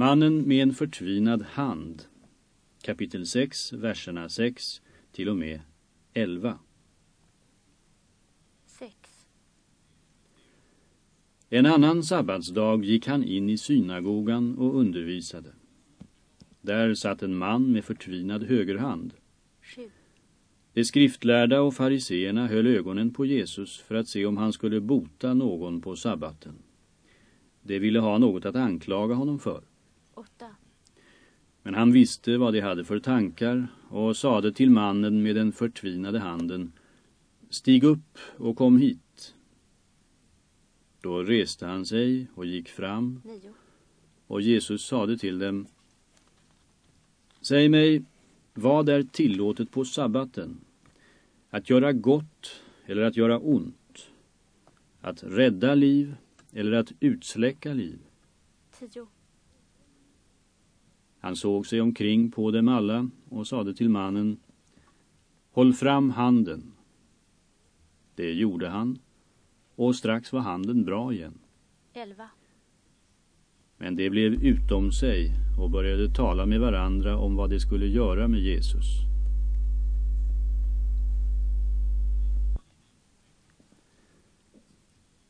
Mannen med en förtvinad hand. Kapitel 6, verserna 6 till och med 11. 6. En annan sabbatsdag gick han in i synagogan och undervisade. Där satt en man med förtvinad högerhand. 7. De skriftlärda och fariseerna höll ögonen på Jesus för att se om han skulle bota någon på sabbaten. De ville ha något att anklaga honom för. 8. Men han visste vad de hade för tankar och sade till mannen med den förtvinade handen Stig upp och kom hit. Då reste han sig och gick fram 9. och Jesus sade till dem Säg mig, vad är tillåtet på sabbaten? Att göra gott eller att göra ont? Att rädda liv eller att utsläcka liv? 10. Han såg sig omkring på dem alla och sade till mannen Håll fram handen. Det gjorde han och strax var handen bra igen. 11. Men det blev utom sig och började tala med varandra om vad de skulle göra med Jesus.